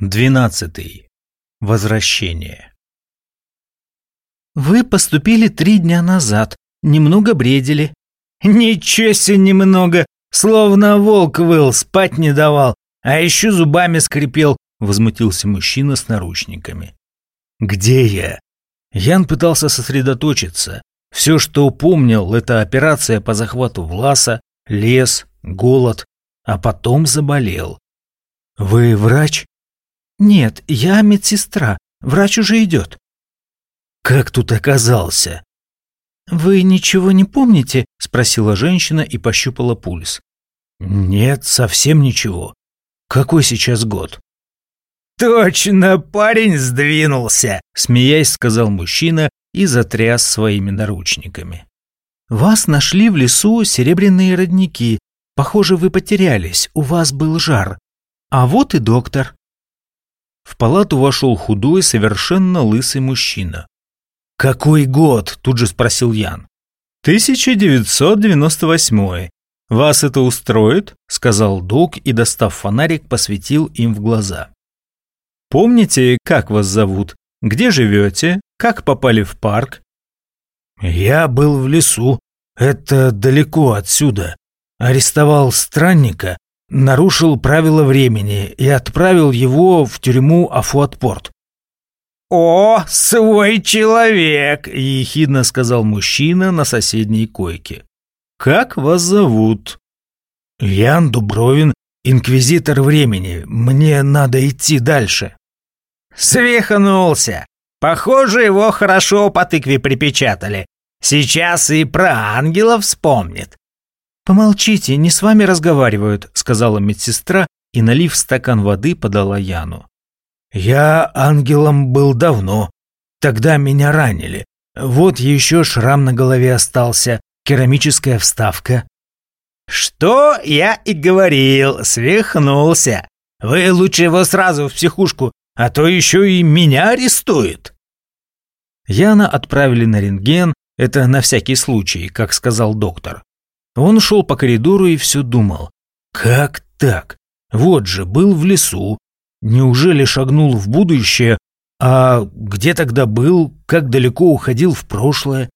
Двенадцатый. Возвращение. Вы поступили три дня назад, немного бредили. Ничего себе немного, словно волк выл, спать не давал, а еще зубами скрипел, возмутился мужчина с наручниками. Где я? Ян пытался сосредоточиться. Все, что помнил, это операция по захвату Власа, лес, голод, а потом заболел. Вы врач? Нет, я медсестра. Врач уже идет. Как тут оказался? Вы ничего не помните? Спросила женщина и пощупала пульс. Нет, совсем ничего. Какой сейчас год? Точно, парень сдвинулся, смеясь, сказал мужчина и затряс своими наручниками. Вас нашли в лесу серебряные родники. Похоже, вы потерялись, у вас был жар. А вот и доктор. В палату вошел худой, совершенно лысый мужчина. «Какой год?» – тут же спросил Ян. «1998. Вас это устроит?» – сказал док и, достав фонарик, посветил им в глаза. «Помните, как вас зовут? Где живете? Как попали в парк?» «Я был в лесу. Это далеко отсюда. Арестовал странника, нарушил правила времени и отправил его в тюрьму Афуатпорт. «О, свой человек!» – ехидно сказал мужчина на соседней койке. «Как вас зовут?» «Ян Дубровин, инквизитор времени. Мне надо идти дальше». «Свихнулся! Похоже, его хорошо по тыкве припечатали. Сейчас и про ангелов вспомнит. «Помолчите, не с вами разговаривают», — сказала медсестра и, налив стакан воды, подала Яну. «Я ангелом был давно. Тогда меня ранили. Вот еще шрам на голове остался, керамическая вставка». «Что я и говорил, свихнулся. Вы лучше его сразу в психушку, а то еще и меня арестуют». Яна отправили на рентген, это на всякий случай, как сказал доктор. Он шел по коридору и все думал. Как так? Вот же, был в лесу. Неужели шагнул в будущее? А где тогда был? Как далеко уходил в прошлое?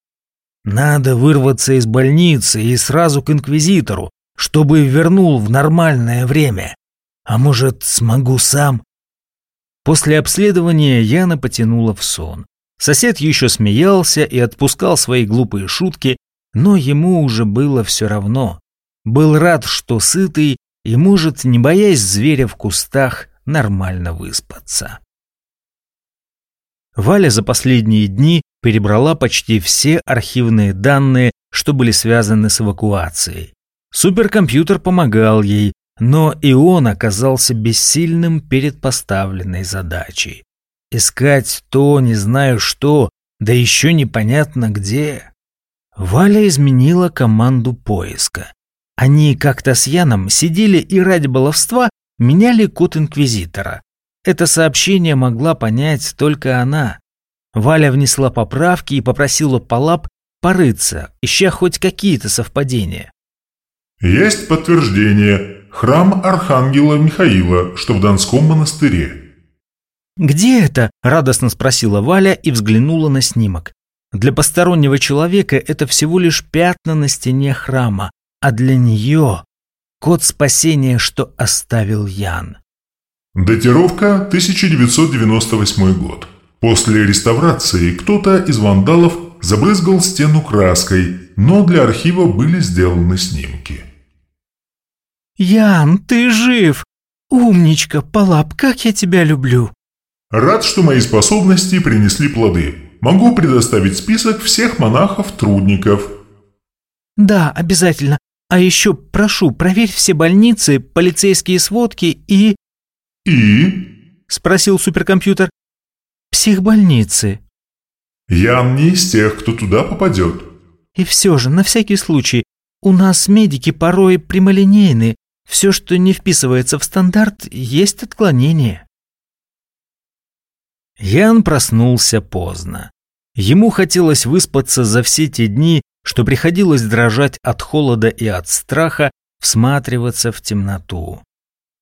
Надо вырваться из больницы и сразу к инквизитору, чтобы вернул в нормальное время. А может, смогу сам? После обследования Яна потянула в сон. Сосед еще смеялся и отпускал свои глупые шутки, но ему уже было все равно. Был рад, что сытый и может, не боясь зверя в кустах, нормально выспаться. Валя за последние дни перебрала почти все архивные данные, что были связаны с эвакуацией. Суперкомпьютер помогал ей, но и он оказался бессильным перед поставленной задачей. Искать то, не знаю что, да еще непонятно где. Валя изменила команду поиска. Они как-то с Яном сидели и ради баловства меняли код Инквизитора. Это сообщение могла понять только она. Валя внесла поправки и попросила Палап порыться, ища хоть какие-то совпадения. Есть подтверждение. Храм Архангела Михаила, что в Донском монастыре. «Где это?» – радостно спросила Валя и взглянула на снимок. Для постороннего человека это всего лишь пятна на стене храма, а для нее – код спасения, что оставил Ян. Датировка 1998 год. После реставрации кто-то из вандалов забрызгал стену краской, но для архива были сделаны снимки. «Ян, ты жив! Умничка, Палап, как я тебя люблю!» Рад, что мои способности принесли плоды. Могу предоставить список всех монахов-трудников». «Да, обязательно. А еще прошу, проверь все больницы, полицейские сводки и...» «И?» – спросил суперкомпьютер. «Психбольницы». «Я не из тех, кто туда попадет». «И все же, на всякий случай, у нас медики порой прямолинейны. Все, что не вписывается в стандарт, есть отклонение». Ян проснулся поздно. Ему хотелось выспаться за все те дни, что приходилось дрожать от холода и от страха, всматриваться в темноту.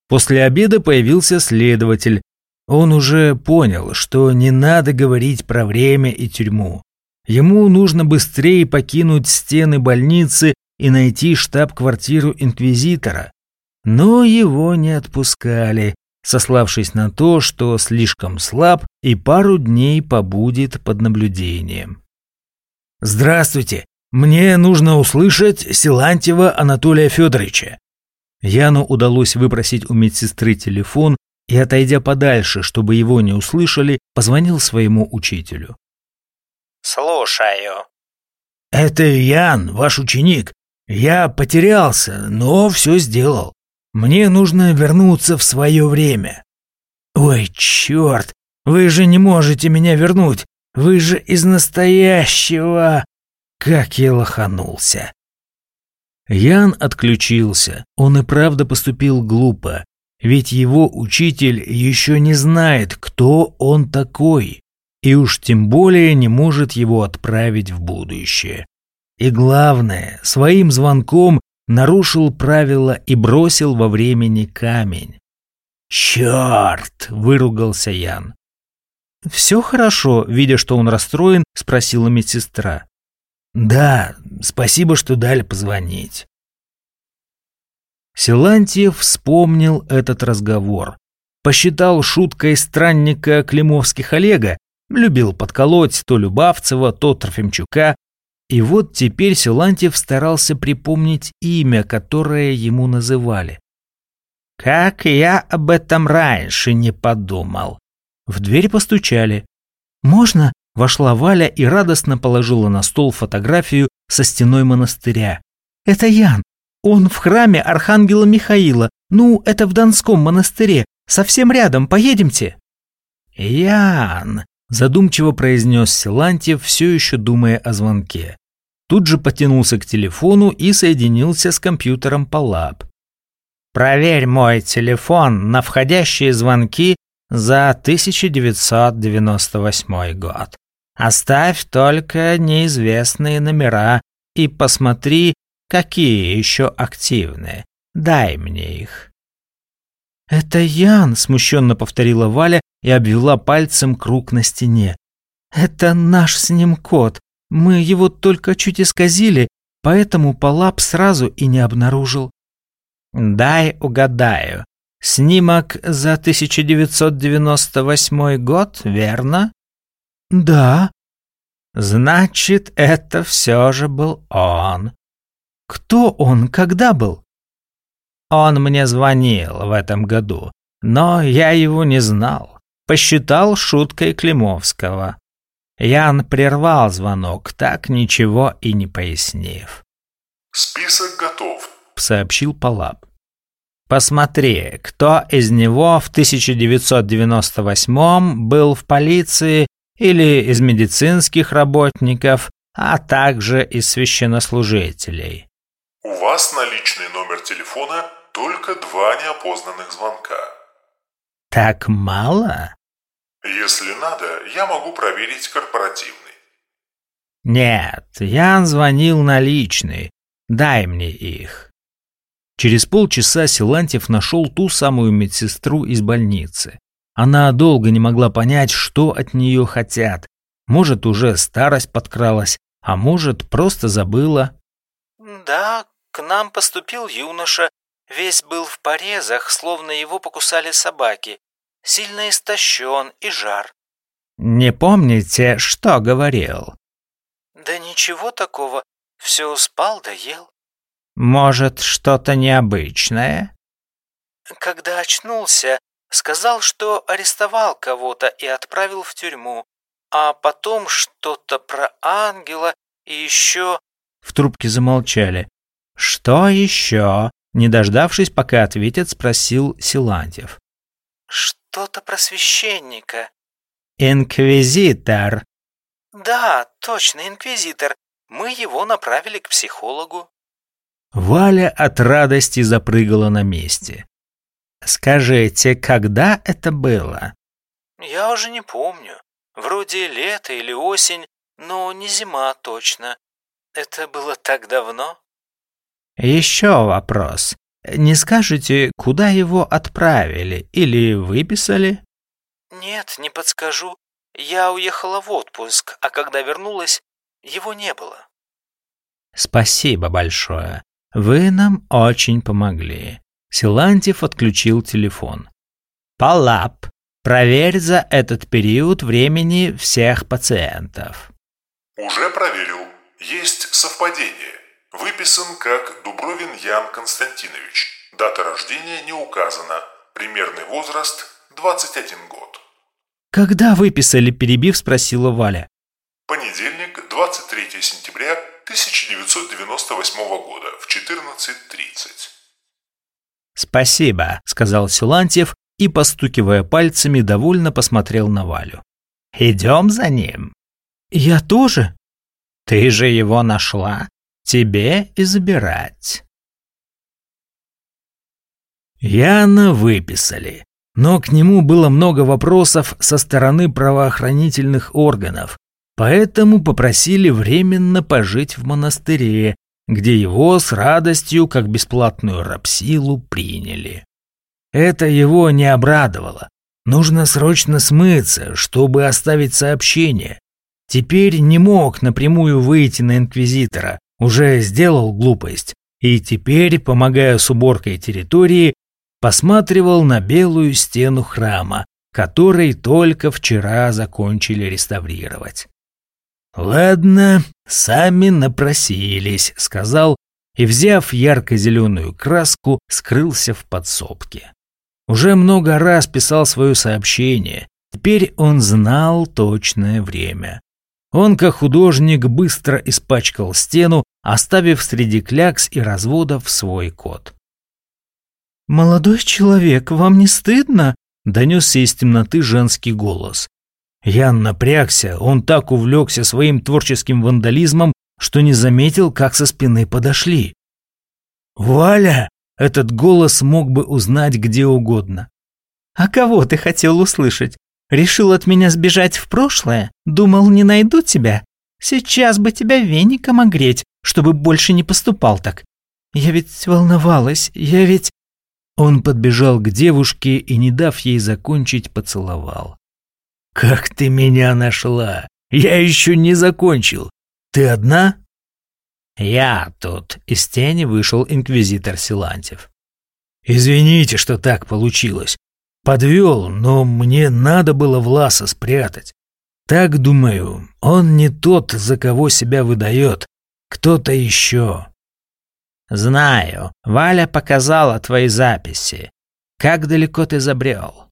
После обеда появился следователь. Он уже понял, что не надо говорить про время и тюрьму. Ему нужно быстрее покинуть стены больницы и найти штаб-квартиру инквизитора. Но его не отпускали, сославшись на то, что слишком слаб и пару дней побудет под наблюдением. «Здравствуйте! Мне нужно услышать Силантьева Анатолия Федоровича». Яну удалось выпросить у медсестры телефон и, отойдя подальше, чтобы его не услышали, позвонил своему учителю. «Слушаю». «Это Ян, ваш ученик. Я потерялся, но все сделал. Мне нужно вернуться в свое время». «Ой, черт, вы же не можете меня вернуть. Вы же из настоящего...» Как я лоханулся. Ян отключился. Он и правда поступил глупо. Ведь его учитель еще не знает, кто он такой, и уж тем более не может его отправить в будущее. И главное, своим звонком нарушил правила и бросил во времени камень. «Черт!» — выругался Ян. «Все хорошо», — видя, что он расстроен, спросила медсестра. «Да, спасибо, что дали позвонить». Силантьев вспомнил этот разговор. Посчитал шуткой странника Климовских Олега, любил подколоть то Любавцева, то Трофимчука, и вот теперь Силантьев старался припомнить имя, которое ему называли. «Как я об этом раньше не подумал!» В дверь постучали. «Можно?» – вошла Валя и радостно положила на стол фотографию со стеной монастыря. «Это Ян. Он в храме Архангела Михаила. Ну, это в Донском монастыре. Совсем рядом. Поедемте?» «Ян!» – задумчиво произнес Силантьев, все еще думая о звонке. Тут же потянулся к телефону и соединился с компьютером Палаб. «Проверь мой телефон на входящие звонки за 1998 год. Оставь только неизвестные номера и посмотри, Какие еще активные? Дай мне их». «Это Ян», — смущенно повторила Валя и обвела пальцем круг на стене. «Это наш с ним код. Мы его только чуть исказили, поэтому Палап сразу и не обнаружил». «Дай угадаю. Снимок за 1998 год, верно?» «Да». «Значит, это все же был он. Кто он, когда был? Он мне звонил в этом году, но я его не знал. Посчитал шуткой Климовского. Ян прервал звонок, так ничего и не пояснив. «Список готов», — сообщил Палаб. «Посмотри, кто из него в 1998 был в полиции или из медицинских работников, а также из священнослужителей. У вас наличный номер телефона только два неопознанных звонка. Так мало? Если надо, я могу проверить корпоративный. Нет, Ян звонил наличный. Дай мне их. Через полчаса Силантьев нашел ту самую медсестру из больницы. Она долго не могла понять, что от нее хотят. Может, уже старость подкралась, а может, просто забыла. «Да, к нам поступил юноша, весь был в порезах, словно его покусали собаки. Сильно истощен и жар. Не помните, что говорил? Да ничего такого, все спал да ел. Может, что-то необычное? Когда очнулся, сказал, что арестовал кого-то и отправил в тюрьму, а потом что-то про ангела и еще... В трубке замолчали. «Что еще?» Не дождавшись, пока ответят, спросил Силантьев. «Что-то про священника». «Инквизитор». «Да, точно, инквизитор. Мы его направили к психологу». Валя от радости запрыгала на месте. «Скажите, когда это было?» «Я уже не помню. Вроде лето или осень, но не зима точно. Это было так давно». Еще вопрос. Не скажете, куда его отправили или выписали? Нет, не подскажу. Я уехала в отпуск, а когда вернулась, его не было. Спасибо большое. Вы нам очень помогли. Силантьев отключил телефон. Палап, проверь за этот период времени всех пациентов. Уже проверил. Есть совпадение. Выписан как Дубровин Ян Константинович. Дата рождения не указана. Примерный возраст 21 год. Когда выписали, перебив, спросила Валя. Понедельник, 23 сентября 1998 года в 14.30. «Спасибо», — сказал Силантьев и, постукивая пальцами, довольно посмотрел на Валю. «Идем за ним». «Я тоже?» «Ты же его нашла. Тебе и забирать». Яна выписали, но к нему было много вопросов со стороны правоохранительных органов, поэтому попросили временно пожить в монастыре, где его с радостью, как бесплатную рабсилу, приняли. Это его не обрадовало. Нужно срочно смыться, чтобы оставить сообщение. Теперь не мог напрямую выйти на инквизитора, уже сделал глупость, и теперь, помогая с уборкой территории, посматривал на белую стену храма, который только вчера закончили реставрировать. «Ладно, сами напросились», — сказал, и, взяв ярко-зеленую краску, скрылся в подсобке. Уже много раз писал свое сообщение, теперь он знал точное время. Он, как художник, быстро испачкал стену, оставив среди клякс и разводов свой код. «Молодой человек, вам не стыдно?» – донесся из темноты женский голос. Ян напрягся, он так увлекся своим творческим вандализмом, что не заметил, как со спины подошли. «Валя!» – этот голос мог бы узнать где угодно. «А кого ты хотел услышать? Решил от меня сбежать в прошлое? Думал, не найду тебя? Сейчас бы тебя веником огреть, чтобы больше не поступал так. Я ведь волновалась, я ведь...» Он подбежал к девушке и, не дав ей закончить, поцеловал. «Как ты меня нашла? Я еще не закончил. Ты одна?» «Я тут», — из тени вышел инквизитор Силантьев. «Извините, что так получилось. Подвел, но мне надо было Власа спрятать. Так, думаю, он не тот, за кого себя выдает, кто-то еще». «Знаю. Валя показала твои записи. Как далеко ты забрел?»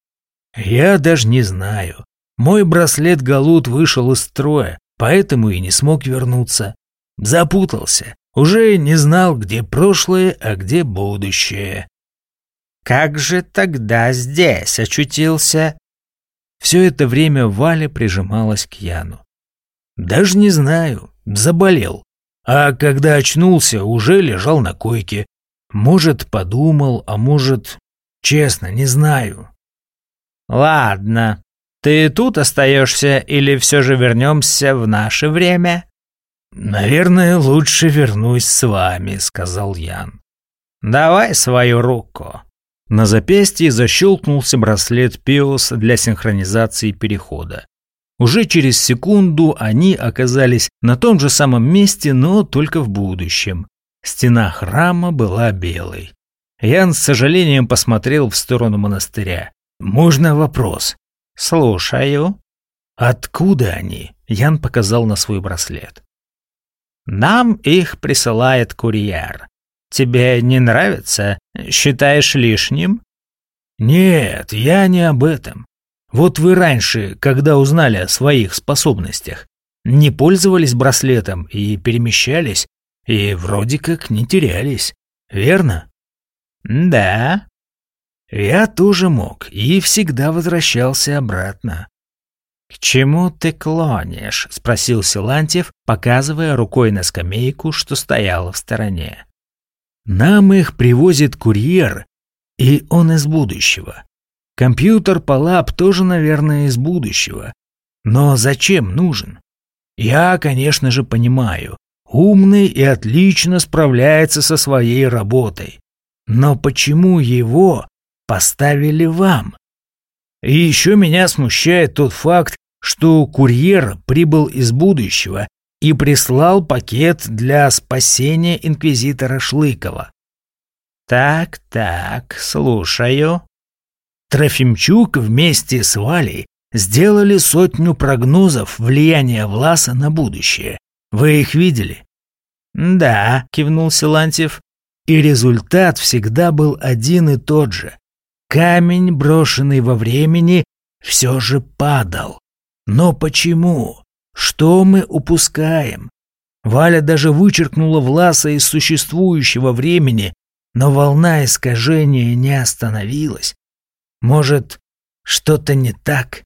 «Я даже не знаю. Мой браслет Галут вышел из строя, поэтому и не смог вернуться. Запутался, уже не знал, где прошлое, а где будущее. Как же тогда здесь очутился? Все это время Валя прижималась к Яну. Даже не знаю, заболел. А когда очнулся, уже лежал на койке. Может, подумал, а может... Честно, не знаю. Ладно, ты тут остаешься или все же вернемся в наше время?» «Наверное, лучше вернусь с вами», — сказал Ян. «Давай свою руку». На запястье защелкнулся браслет Пиос для синхронизации перехода. Уже через секунду они оказались на том же самом месте, но только в будущем. Стена храма была белой. Ян с сожалением посмотрел в сторону монастыря. «Можно вопрос?» «Слушаю». «Откуда они?» – Ян показал на свой браслет. «Нам их присылает курьер. Тебе не нравится? Считаешь лишним?» «Нет, я не об этом. Вот вы раньше, когда узнали о своих способностях, не пользовались браслетом и перемещались, и вроде как не терялись, верно?» «Да», я тоже мог и всегда возвращался обратно. «К чему ты клонишь?» – спросил Силантьев, показывая рукой на скамейку, что стояла в стороне. «Нам их привозит курьер, и он из будущего. Компьютер Палап тоже, наверное, из будущего. Но зачем нужен? Я, конечно же, понимаю, умный и отлично справляется со своей работой. Но почему его поставили вам. И еще меня смущает тот факт, что курьер прибыл из будущего и прислал пакет для спасения инквизитора Шлыкова. Так, так, слушаю. Трофимчук вместе с Валей сделали сотню прогнозов влияния Власа на будущее. Вы их видели? Да, кивнул Силантьев. И результат всегда был один и тот же. Камень, брошенный во времени, все же падал. Но почему? Что мы упускаем? Валя даже вычеркнула Власа из существующего времени, но волна искажения не остановилась. Может, что-то не так?